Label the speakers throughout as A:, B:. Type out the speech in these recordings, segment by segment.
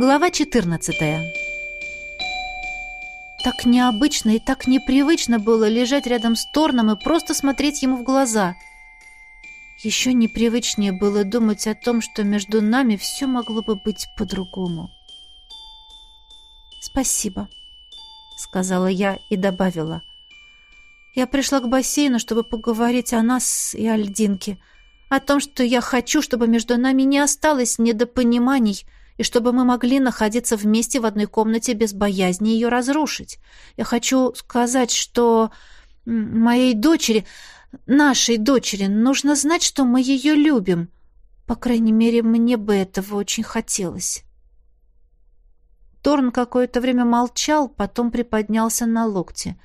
A: Глава 14. Так необычно и так непривычно было лежать рядом с Торном и просто смотреть ему в глаза. Еще непривычнее было думать о том, что между нами все могло бы быть по-другому. «Спасибо», — сказала я и добавила. «Я пришла к бассейну, чтобы поговорить о нас и о льдинке, о том, что я хочу, чтобы между нами не осталось недопониманий» и чтобы мы могли находиться вместе в одной комнате без боязни ее разрушить. Я хочу сказать, что моей дочери, нашей дочери, нужно знать, что мы ее любим. По крайней мере, мне бы этого очень хотелось. Торн какое-то время молчал, потом приподнялся на локте.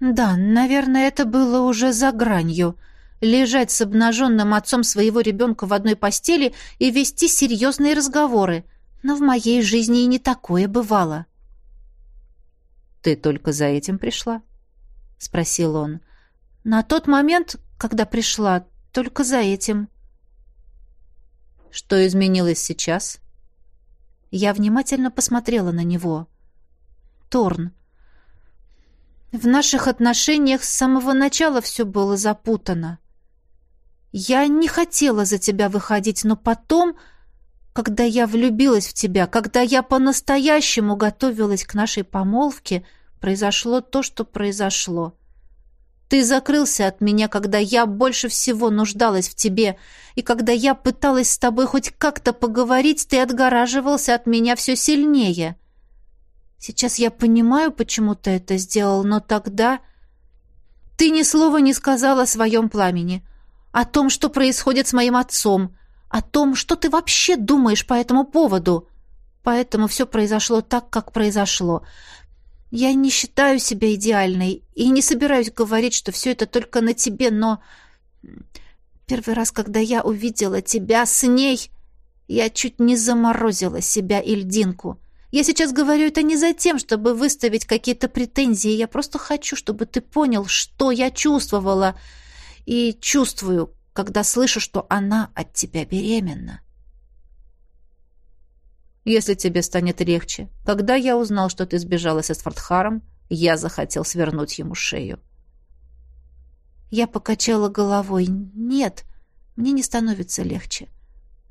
A: Да, наверное, это было уже за гранью. Лежать с обнаженным отцом своего ребенка в одной постели и вести серьезные разговоры — но в моей жизни и не такое бывало.
B: «Ты только за этим пришла?» — спросил он.
A: «На тот момент, когда пришла, только за этим».
B: «Что изменилось сейчас?»
A: Я внимательно посмотрела на него. «Торн, в наших отношениях с самого начала все было запутано. Я не хотела за тебя выходить, но потом когда я влюбилась в тебя, когда я по-настоящему готовилась к нашей помолвке, произошло то, что произошло. Ты закрылся от меня, когда я больше всего нуждалась в тебе, и когда я пыталась с тобой хоть как-то поговорить, ты отгораживался от меня все сильнее. Сейчас я понимаю, почему ты это сделал, но тогда ты ни слова не сказала о своем пламени, о том, что происходит с моим отцом, о том, что ты вообще думаешь по этому поводу. Поэтому все произошло так, как произошло. Я не считаю себя идеальной и не собираюсь говорить, что все это только на тебе, но... Первый раз, когда я увидела тебя с ней, я чуть не заморозила себя и льдинку. Я сейчас говорю это не за тем, чтобы выставить какие-то претензии. Я просто хочу, чтобы ты понял, что я чувствовала и чувствую, когда слышу, что она от тебя беременна.
B: Если тебе станет легче, когда я узнал, что ты сбежала с Эсфордхаром, я захотел свернуть ему шею.
A: Я покачала головой. Нет, мне не становится легче,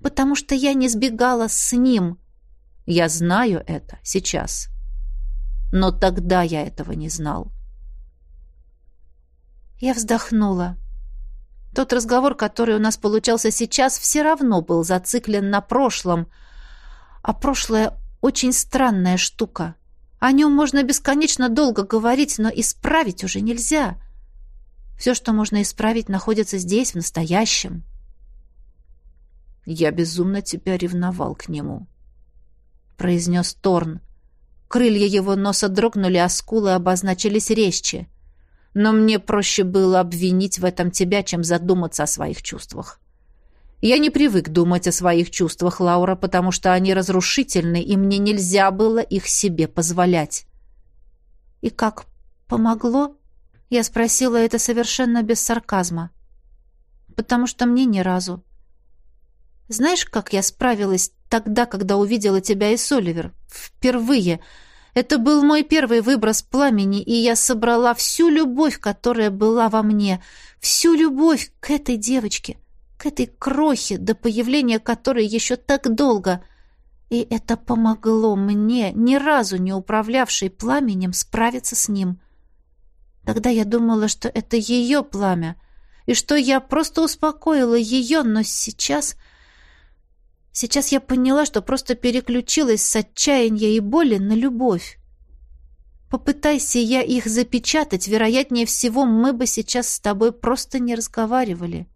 A: потому что я не сбегала с ним.
B: Я знаю это сейчас. Но тогда я этого не знал.
A: Я вздохнула. Тот разговор, который у нас получался сейчас, все равно был зациклен на прошлом. А прошлое очень странная штука. О нем можно бесконечно долго говорить, но исправить уже нельзя. Все, что можно исправить, находится здесь, в настоящем.
B: «Я безумно тебя ревновал к нему», — произнес Торн. Крылья его носа дрогнули, а скулы обозначились резче но мне проще было обвинить в этом тебя, чем задуматься о своих чувствах. Я не привык думать о своих чувствах, Лаура, потому что они разрушительны, и мне нельзя было их себе позволять.
A: «И как, помогло?» Я спросила это совершенно без сарказма. «Потому что мне ни разу. Знаешь, как я справилась тогда, когда увидела тебя и Соливер? Впервые!» Это был мой первый выброс пламени, и я собрала всю любовь, которая была во мне, всю любовь к этой девочке, к этой крохе, до появления которой еще так долго. И это помогло мне, ни разу не управлявшей пламенем, справиться с ним. Тогда я думала, что это ее пламя, и что я просто успокоила ее, но сейчас... Сейчас я поняла, что просто переключилась с отчаяния и боли на любовь. Попытайся я их запечатать, вероятнее всего, мы бы сейчас с тобой просто не разговаривали.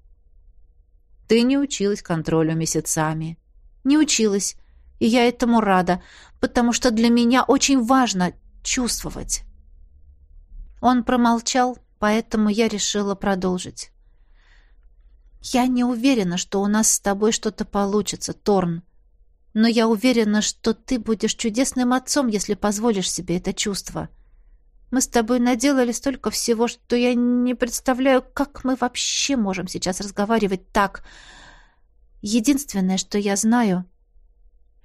B: Ты не училась контролю месяцами.
A: Не училась, и я этому рада, потому что для меня очень важно чувствовать. Он промолчал, поэтому я решила продолжить. «Я не уверена, что у нас с тобой что-то получится, Торн. Но я уверена, что ты будешь чудесным отцом, если позволишь себе это чувство. Мы с тобой наделали столько всего, что я не представляю, как мы вообще можем сейчас разговаривать так. Единственное, что я знаю,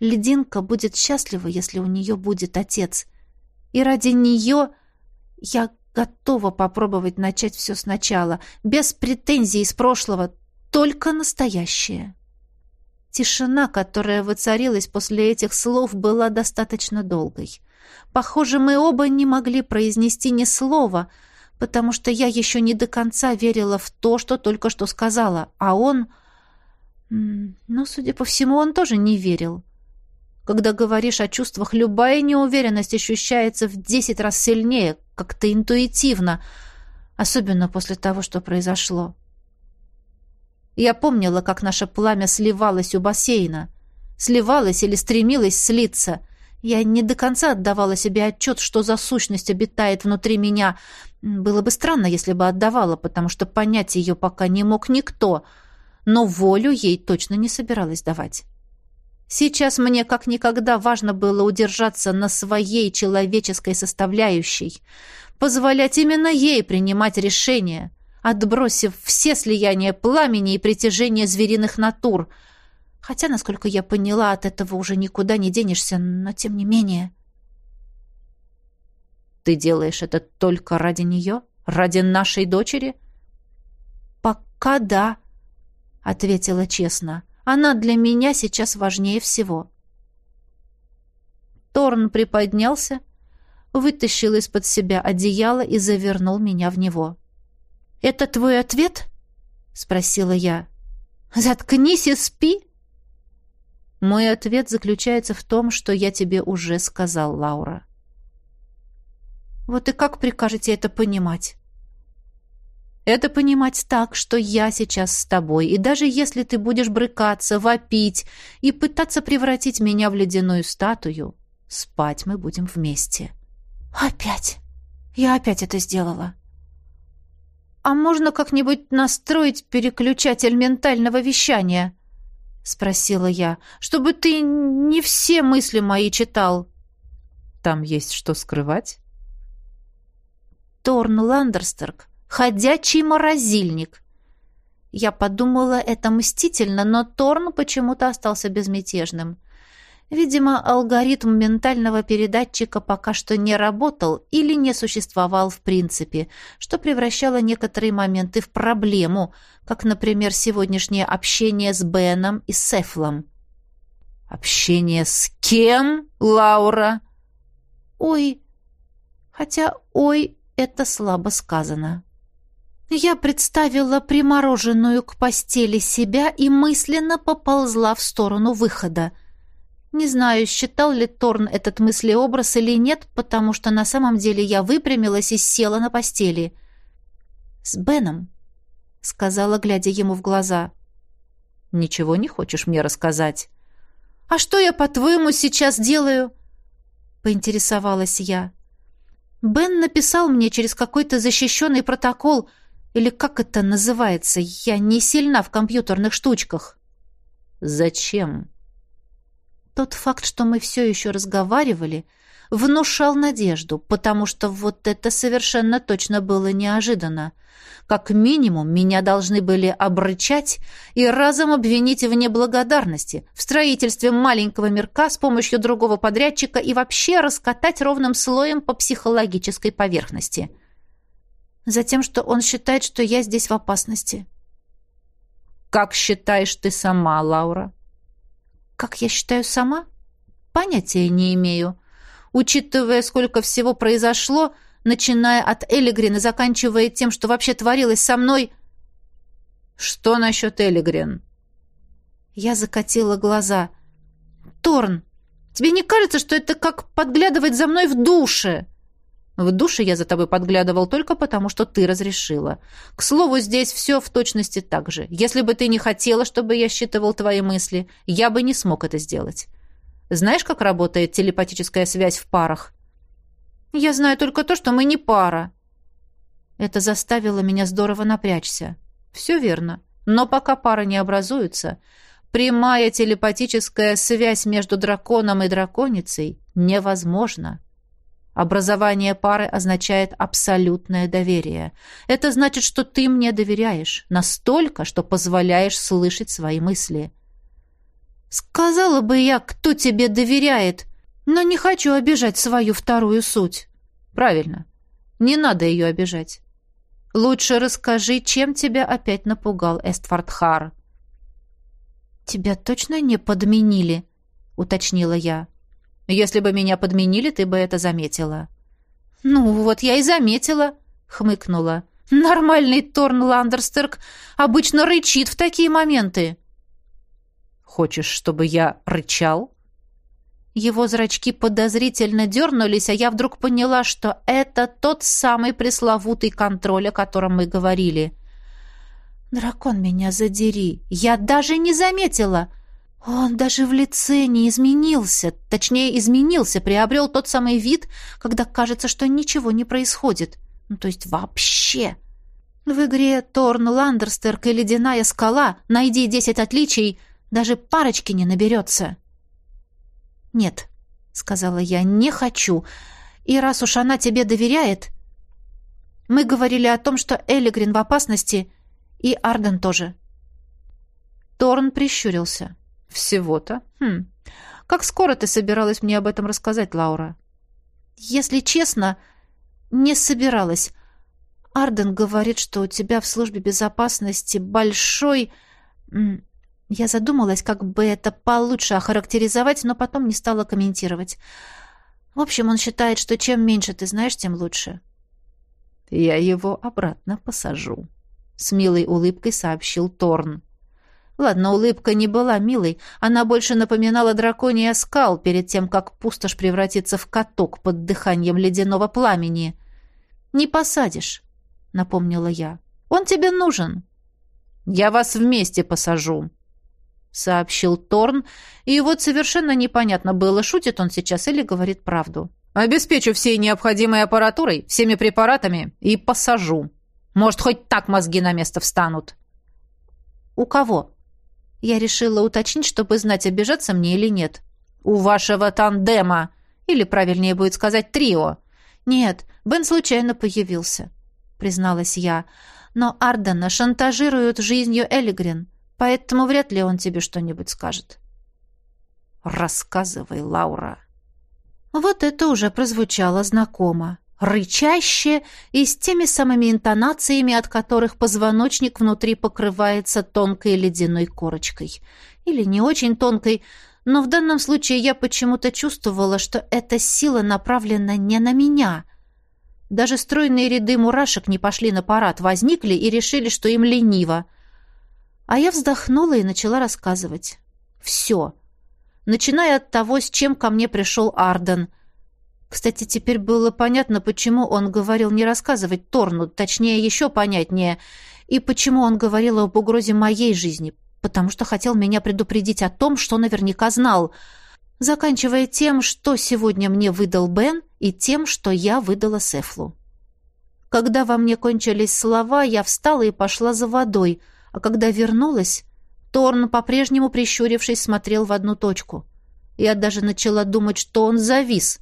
A: Лединка будет счастлива, если у нее будет отец. И ради нее я готова попробовать начать все сначала, без претензий из прошлого, только настоящее. Тишина, которая воцарилась после этих слов, была достаточно долгой. Похоже, мы оба не могли произнести ни слова, потому что я еще не до конца верила в то, что только что сказала, а он... Ну, судя по всему, он тоже не верил. Когда говоришь о чувствах, любая неуверенность ощущается в десять раз сильнее, как-то интуитивно, особенно после того, что произошло. Я помнила, как наше пламя сливалось у бассейна. Сливалось или стремилось слиться. Я не до конца отдавала себе отчет, что за сущность обитает внутри меня. Было бы странно, если бы отдавала, потому что понять ее пока не мог никто. Но волю ей точно не собиралась давать. Сейчас мне как никогда важно было удержаться на своей человеческой составляющей, позволять именно ей принимать решения, отбросив все слияния пламени и притяжения звериных натур. Хотя, насколько я поняла, от этого уже никуда не денешься, но тем не менее...
B: «Ты делаешь это только ради нее? Ради нашей дочери?»
A: «Пока да», — ответила честно. «Она для меня сейчас важнее всего». Торн приподнялся, вытащил из-под себя одеяло и завернул меня в него. «Это твой ответ?» — спросила я. «Заткнись и спи!» Мой ответ заключается в том, что я тебе уже сказал, Лаура. Вот и как прикажете это понимать? Это понимать так, что я сейчас с тобой, и даже если ты будешь брыкаться, вопить и пытаться превратить меня в ледяную статую, спать мы будем вместе. Опять! Я опять это сделала. «А можно как-нибудь настроить переключатель ментального вещания?» — спросила я. «Чтобы ты не все мысли мои читал».
B: «Там есть что скрывать?»
A: Торн Ландерстерк — ходячий морозильник. Я подумала, это мстительно, но Торн почему-то остался безмятежным. Видимо, алгоритм ментального передатчика пока что не работал или не существовал в принципе, что превращало некоторые моменты в проблему, как, например, сегодняшнее общение с Беном и Сефлом.
B: «Общение с кем, Лаура?»
A: «Ой, хотя «ой» — это слабо сказано». Я представила примороженную к постели себя и мысленно поползла в сторону выхода — не знаю, считал ли Торн этот мыслеобраз или нет, потому что на самом деле я выпрямилась и села на постели. «С Беном», — сказала, глядя ему в глаза.
B: «Ничего не хочешь мне рассказать?»
A: «А что я, по-твоему, сейчас делаю?» — поинтересовалась я. «Бен написал мне через какой-то защищенный протокол, или как это называется, я не сильна в компьютерных штучках».
B: «Зачем?»
A: Тот факт, что мы все еще разговаривали, внушал надежду, потому что вот это совершенно точно было неожиданно. Как минимум, меня должны были обрычать и разом обвинить в неблагодарности, в строительстве маленького мирка с помощью другого подрядчика и вообще раскатать ровным слоем по психологической поверхности. Затем, что он считает, что я здесь в опасности.
B: «Как считаешь ты сама, Лаура?»
A: Как я считаю сама? Понятия не имею. Учитывая, сколько всего произошло, начиная от Элигрин и заканчивая тем, что вообще творилось со мной...
B: Что насчет Элигрин?
A: Я закатила глаза. Торн, тебе не кажется, что это как подглядывать за мной в душе?
B: В душе я за тобой подглядывал только потому, что ты разрешила. К слову, здесь все в точности так же. Если бы ты не хотела, чтобы я считывал твои мысли, я бы не смог это сделать. Знаешь, как работает телепатическая связь в парах?
A: Я знаю только то, что мы не пара. Это заставило меня здорово напрячься.
B: Все верно. Но пока пара не образуется, прямая телепатическая связь между драконом и драконицей невозможна. Образование пары означает абсолютное доверие. Это значит, что ты мне доверяешь настолько, что позволяешь слышать свои мысли.
A: Сказала бы я, кто тебе доверяет, но не хочу обижать свою вторую суть.
B: Правильно. Не надо ее обижать. Лучше расскажи, чем тебя опять напугал Эстфордхар.
A: Тебя точно не подменили? уточнила я.
B: Если бы меня подменили, ты бы это заметила.
A: Ну, вот я и заметила, хмыкнула. Нормальный Торн Ландерстерк обычно рычит в такие моменты.
B: Хочешь, чтобы я рычал?
A: Его зрачки подозрительно дернулись, а я вдруг поняла, что это тот самый пресловутый контроль, о котором мы говорили. «Дракон, меня задери! Я даже не заметила!» Он даже в лице не изменился, точнее, изменился, приобрел тот самый вид, когда кажется, что ничего не происходит. Ну, то есть вообще. В игре Торн Ландерстерк и Ледяная скала «Найди десять отличий» даже парочки не наберется. «Нет», — сказала я, — «не хочу. И раз уж она тебе доверяет...» Мы говорили о том, что Элигрин в опасности, и Арден тоже.
B: Торн прищурился. «Всего-то? Хм. Как скоро ты собиралась мне об этом рассказать, Лаура?»
A: «Если честно, не собиралась. Арден говорит, что у тебя в службе безопасности большой... Я задумалась, как бы это получше охарактеризовать, но потом не стала комментировать. В общем, он считает, что чем меньше ты знаешь, тем лучше.
B: «Я его обратно посажу», — с милой улыбкой сообщил Торн. Ладно, улыбка не была милой, она больше напоминала драконий оскал перед тем, как пустошь превратится в каток под дыханием ледяного пламени. «Не посадишь», — напомнила я. «Он тебе нужен». «Я вас вместе посажу», сообщил Торн, и вот совершенно непонятно было, шутит он сейчас или говорит правду. «Обеспечу всей необходимой аппаратурой, всеми препаратами и посажу. Может, хоть так мозги на место встанут».
A: «У кого?» Я решила уточнить, чтобы знать, обижаться мне или нет.
B: «У вашего тандема, или, правильнее будет сказать, трио».
A: «Нет, Бен случайно появился», — призналась я. «Но Ардена шантажируют жизнью Элигрин поэтому вряд ли он тебе что-нибудь скажет.
B: Рассказывай, Лаура.
A: Вот это уже прозвучало знакомо. Рычаще и с теми самыми интонациями, от которых позвоночник внутри покрывается тонкой ледяной корочкой. Или не очень тонкой, но в данном случае я почему-то чувствовала, что эта сила направлена не на меня. Даже стройные ряды мурашек не пошли на парад, возникли и решили, что им лениво. А я вздохнула и начала рассказывать. Все. Начиная от того, с чем ко мне пришел Арден. Кстати, теперь было понятно, почему он говорил не рассказывать Торну, точнее, еще понятнее, и почему он говорил об угрозе моей жизни, потому что хотел меня предупредить о том, что наверняка знал, заканчивая тем, что сегодня мне выдал Бен, и тем, что я выдала Сефлу. Когда во мне кончились слова, я встала и пошла за водой — а когда вернулась, Торн, по-прежнему прищурившись, смотрел в одну точку. Я даже начала думать, что он завис,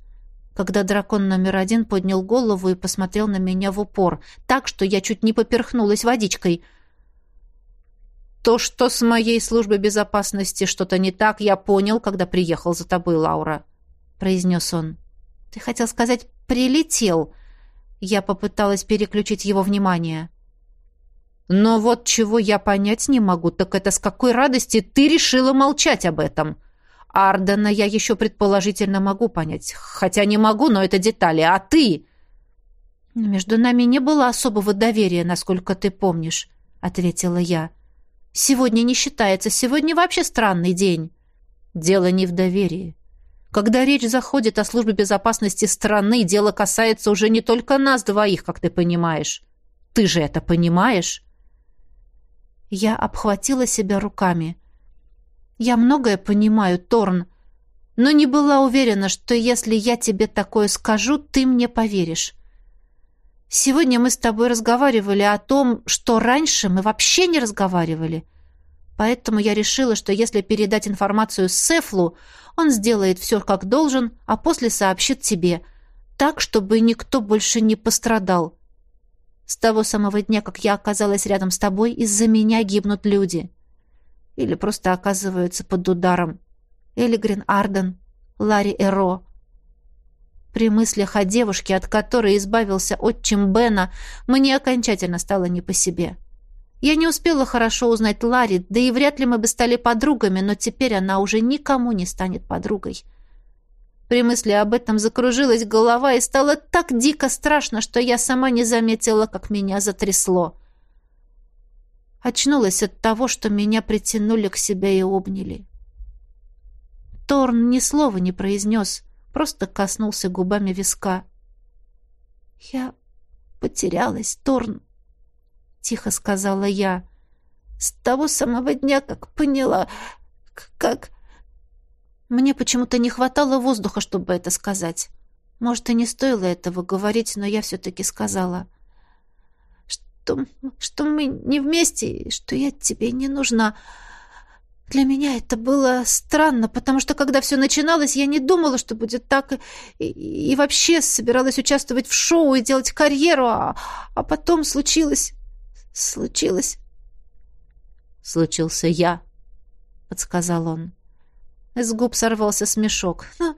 A: когда дракон номер один поднял голову и посмотрел на меня в упор, так, что я чуть не поперхнулась водичкой. «То, что с моей службой безопасности что-то не так, я понял, когда приехал за тобой, Лаура», — произнес он. «Ты хотел сказать «прилетел»?» Я попыталась переключить его внимание. Но вот чего я понять не могу, так это с какой радости ты решила молчать об этом. Ардена я еще предположительно могу понять. Хотя не могу, но это детали. А ты? Между нами не было особого доверия, насколько ты помнишь, ответила я. Сегодня не считается, сегодня вообще странный день. Дело не в доверии. Когда речь заходит о службе безопасности страны, дело касается уже не только нас двоих, как ты понимаешь. Ты же это понимаешь? Я обхватила себя руками. «Я многое понимаю, Торн, но не была уверена, что если я тебе такое скажу, ты мне поверишь. Сегодня мы с тобой разговаривали о том, что раньше мы вообще не разговаривали. Поэтому я решила, что если передать информацию Сефлу, он сделает все как должен, а после сообщит тебе, так, чтобы никто больше не пострадал. С того самого дня, как я оказалась рядом с тобой, из-за меня гибнут люди. Или просто оказываются под ударом. Элигрин Арден, Ларри Эро. При мыслях о девушке, от которой избавился отчим Бена, мне окончательно стало не по себе. Я не успела хорошо узнать Ларри, да и вряд ли мы бы стали подругами, но теперь она уже никому не станет подругой. При мысли об этом закружилась голова и стало так дико страшно, что я сама не заметила, как меня затрясло. Очнулась от того, что меня притянули к себе и обняли. Торн ни слова не произнес, просто коснулся губами виска. «Я потерялась, Торн», — тихо сказала я. «С того самого дня, как поняла, как...» Мне почему-то не хватало воздуха, чтобы это сказать. Может, и не стоило этого говорить, но я все-таки сказала. Что, что мы не вместе, что я тебе не нужна. Для меня это было странно, потому что, когда все начиналось, я не думала, что будет так, и, и вообще собиралась участвовать в шоу и делать карьеру, а, а потом случилось... случилось...
B: «Случился я», — подсказал он.
A: С губ сорвался смешок. «Ну,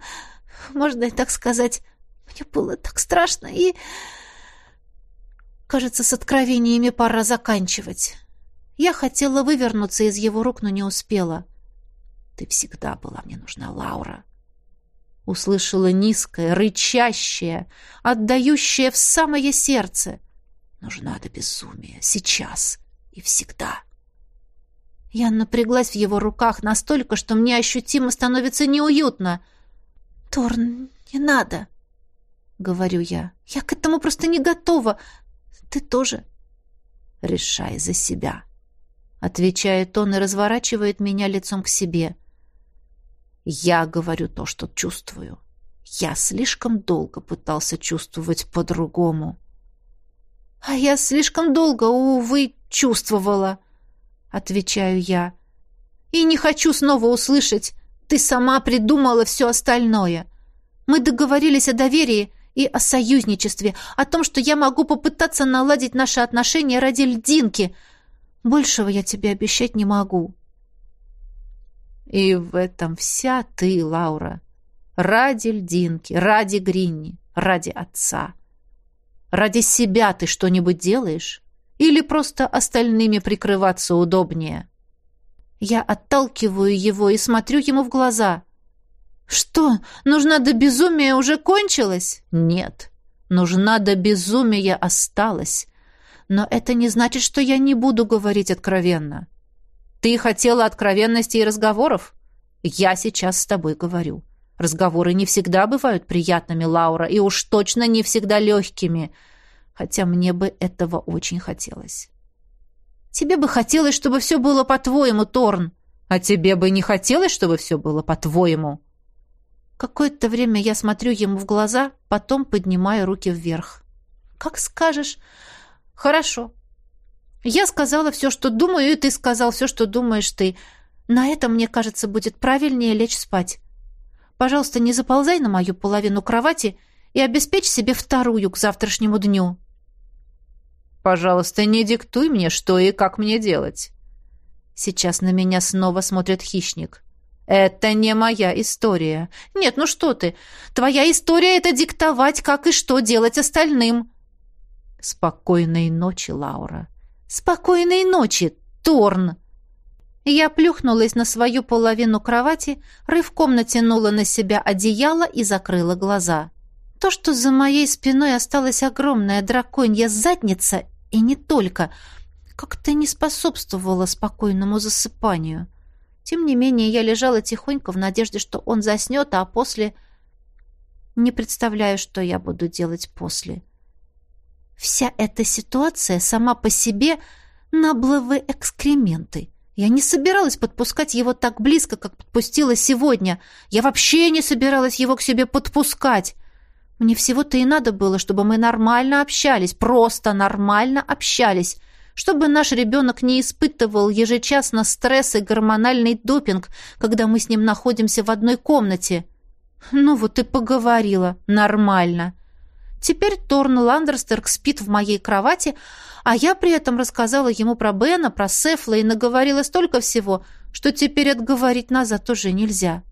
A: можно и так сказать. Мне было так страшно и... Кажется, с откровениями пора заканчивать. Я хотела вывернуться из его рук, но не успела. Ты всегда была мне нужна, Лаура. Услышала низкое, рычащее, отдающее в самое сердце. Нужна до безумия, сейчас и всегда. — я напряглась в его руках настолько, что мне ощутимо становится неуютно. «Торн, не надо!» — говорю я. «Я к этому просто не готова. Ты тоже». «Решай за себя», — отвечает он и разворачивает меня лицом к себе. «Я говорю то, что чувствую. Я слишком долго пытался чувствовать по-другому». «А я слишком долго, увы, чувствовала», отвечаю я. И не хочу снова услышать. Ты сама придумала все остальное. Мы договорились о доверии и о союзничестве, о том, что я могу попытаться наладить наши отношения ради льдинки. Большего я тебе обещать не могу. И в этом вся ты, Лаура. Ради льдинки, ради Гринни, ради отца. Ради себя ты что-нибудь делаешь? Или просто остальными прикрываться удобнее? Я отталкиваю его и смотрю ему в глаза. «Что, нужна до безумия уже кончилась?» «Нет, нужна до безумия осталась. Но это не значит, что я не буду говорить откровенно. Ты хотела откровенности и разговоров? Я сейчас с тобой говорю. Разговоры не всегда бывают приятными, Лаура, и уж точно не всегда легкими» хотя мне бы этого очень хотелось. Тебе бы хотелось, чтобы все было по-твоему, Торн, а тебе бы не хотелось, чтобы все было по-твоему. Какое-то время я смотрю ему в глаза, потом поднимаю руки вверх. Как скажешь. Хорошо. Я сказала все, что думаю, и ты сказал все, что думаешь ты. На этом, мне кажется, будет правильнее лечь спать. Пожалуйста, не заползай на мою половину кровати и обеспечь себе вторую к завтрашнему дню.
B: Пожалуйста, не диктуй мне, что и как мне делать. Сейчас на меня снова смотрит хищник. Это не моя история. Нет, ну что ты? Твоя история — это диктовать, как и что делать остальным. Спокойной ночи, Лаура. Спокойной ночи, Торн. Я плюхнулась на свою половину кровати, рывком натянула на себя одеяло и закрыла глаза. То, что за моей спиной осталась огромная драконья задница, и не только, как-то не способствовало спокойному засыпанию. Тем не менее, я лежала тихонько в надежде, что он заснет, а после... Не представляю, что я буду делать после. Вся эта ситуация сама по себе набловые экскременты. Я не собиралась подпускать его так близко, как подпустила сегодня. Я вообще не собиралась его к себе подпускать. Мне всего-то и надо было, чтобы мы нормально общались, просто нормально общались, чтобы наш ребенок не испытывал ежечасно стресс и гормональный допинг, когда мы с ним находимся в одной комнате. Ну вот и поговорила. Нормально.
A: Теперь Торн Ландерстерк спит в моей кровати, а я при этом рассказала ему про Бена, про Сефла и наговорила столько всего, что теперь отговорить назад уже нельзя.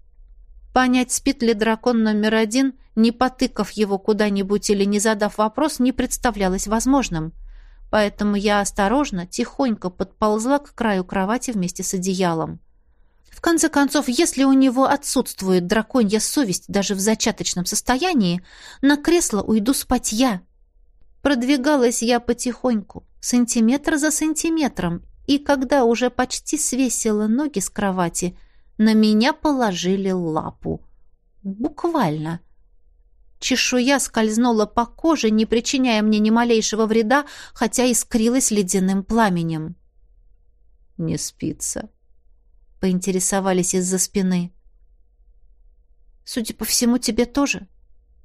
A: Понять, спит ли дракон номер один, не потыкав его куда-нибудь или не задав вопрос, не представлялось возможным. Поэтому я осторожно, тихонько подползла к краю кровати вместе с одеялом. В конце концов, если у него отсутствует драконья совесть даже в зачаточном состоянии, на кресло уйду спать я. Продвигалась я потихоньку, сантиметр за сантиметром, и когда уже почти свесила ноги с кровати, на меня положили лапу. Буквально. Чешуя скользнула по коже, не причиняя мне ни малейшего вреда, хотя искрилась ледяным пламенем.
B: «Не спится»,
A: поинтересовались из-за спины. Судя по всему, тебе тоже.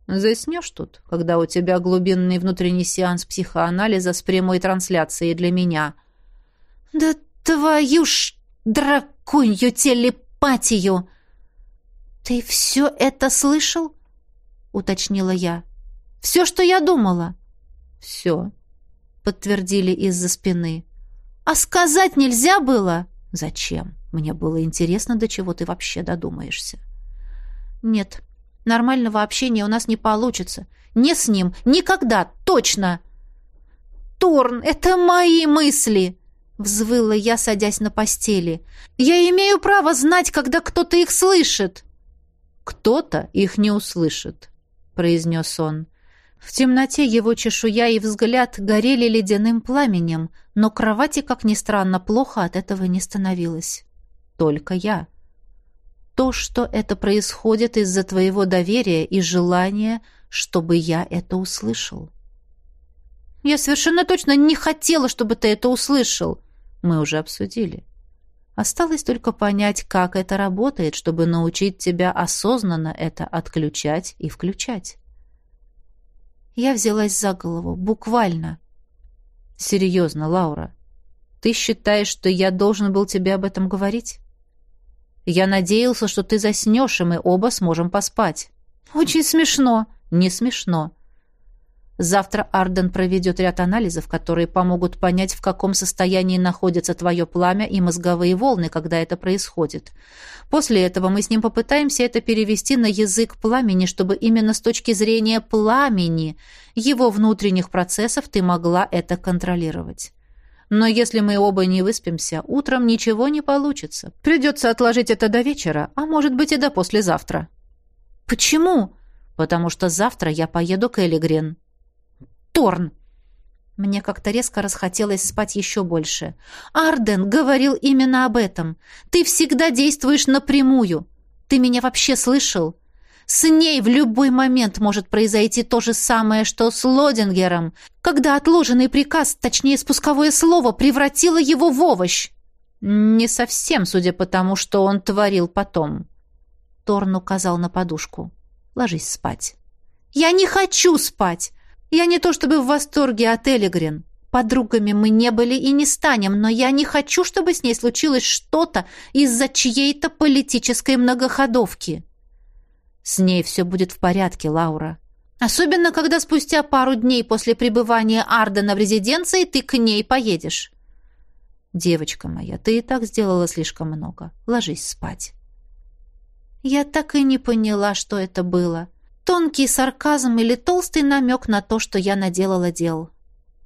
B: Заснешь тут, когда у тебя глубинный внутренний сеанс психоанализа с прямой трансляцией для меня.
A: Да твою ж драконью телепатию! Ты все это слышал? Уточнила я. Все, что я думала.
B: Все,
A: подтвердили из-за спины. А сказать нельзя было?
B: Зачем? Мне было интересно, до чего ты вообще додумаешься.
A: Нет, нормального общения у нас не получится. Не с ним, никогда, точно. Торн, это мои мысли, взвыла я, садясь на постели. Я имею право знать, когда кто-то их слышит.
B: Кто-то их не услышит, произнес он. В темноте его чешуя и взгляд горели ледяным пламенем, но кровати, как ни странно, плохо от этого не становилось только я. То, что это происходит из-за твоего доверия и желания, чтобы я это услышал.
A: Я совершенно точно не хотела, чтобы ты это услышал.
B: Мы уже обсудили. Осталось только понять, как это работает, чтобы научить тебя осознанно это отключать и включать.
A: Я взялась за голову, буквально.
B: Серьезно, Лаура, ты считаешь, что я должен был тебе об этом говорить? Я надеялся, что ты заснешь, и мы оба сможем поспать».
A: «Очень смешно».
B: «Не смешно». Завтра Арден проведет ряд анализов, которые помогут понять, в каком состоянии находится твое пламя и мозговые волны, когда это происходит. После этого мы с ним попытаемся это перевести на язык пламени, чтобы именно с точки зрения пламени, его внутренних процессов, ты могла это контролировать. Но если мы оба не выспимся, утром ничего не получится. Придется отложить это до вечера, а может быть и до послезавтра».
A: «Почему?»
B: «Потому что завтра я поеду к Элигрен».
A: «Торн!» Мне как-то резко расхотелось спать еще больше. «Арден говорил именно об этом. Ты всегда действуешь напрямую. Ты меня вообще слышал?» С ней в любой момент может произойти то же самое, что с Лодингером, когда отложенный приказ, точнее спусковое слово, превратило его в овощ.
B: Не совсем, судя по тому, что он творил потом.
A: Торн указал на подушку. Ложись спать. Я не хочу спать. Я не то чтобы в восторге от Элигрин. Подругами мы не были и не станем, но я не хочу, чтобы с ней случилось что-то из-за чьей-то политической многоходовки.
B: С ней все будет в порядке, Лаура.
A: Особенно, когда спустя пару дней после пребывания Ардена в резиденции ты к ней поедешь.
B: Девочка моя, ты и так сделала слишком много. Ложись спать.
A: Я так и не поняла, что это было. Тонкий сарказм или толстый намек на то, что я наделала дел.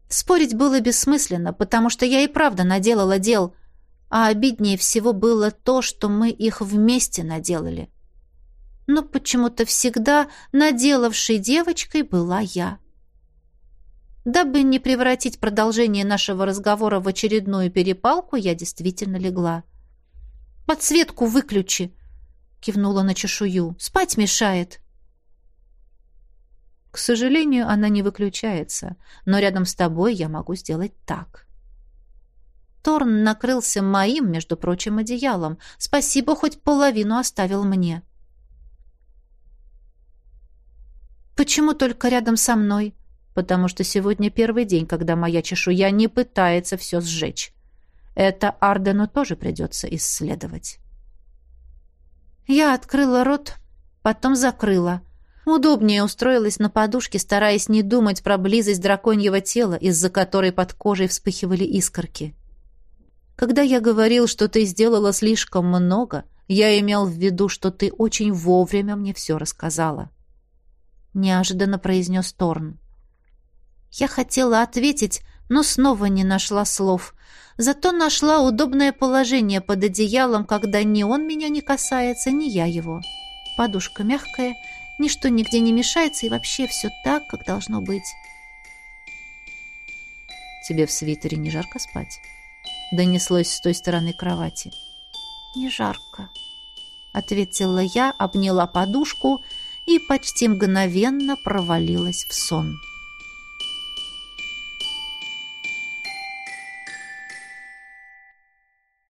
A: Спорить было бессмысленно, потому что я и правда наделала дел, а обиднее всего было то, что мы их вместе наделали но почему-то всегда наделавшей девочкой была я. Дабы не превратить продолжение нашего разговора в очередную перепалку, я действительно легла. «Подсветку выключи!» — кивнула на чешую. «Спать мешает!»
B: «К сожалению, она не выключается, но рядом с тобой я могу сделать так».
A: Торн накрылся моим, между прочим, одеялом. Спасибо, хоть половину оставил мне. Почему только рядом со мной?
B: Потому что сегодня первый день, когда моя чешуя не пытается все сжечь. Это Ардену тоже придется исследовать.
A: Я открыла рот, потом закрыла. Удобнее устроилась на подушке, стараясь не думать про близость драконьего тела, из-за которой под кожей вспыхивали искорки. Когда я говорил, что ты сделала слишком много, я имел в виду, что ты очень вовремя мне все рассказала. Неожиданно произнес Торн. Я хотела ответить, но снова не нашла слов. Зато нашла удобное положение под одеялом, когда ни он меня не касается, ни я его. Подушка мягкая, ничто нигде не мешается, и вообще все так, как должно быть.
B: «Тебе в свитере не жарко спать?» Донеслось с той стороны кровати.
A: «Не жарко», — ответила я, обняла подушку и почти мгновенно провалилась в сон.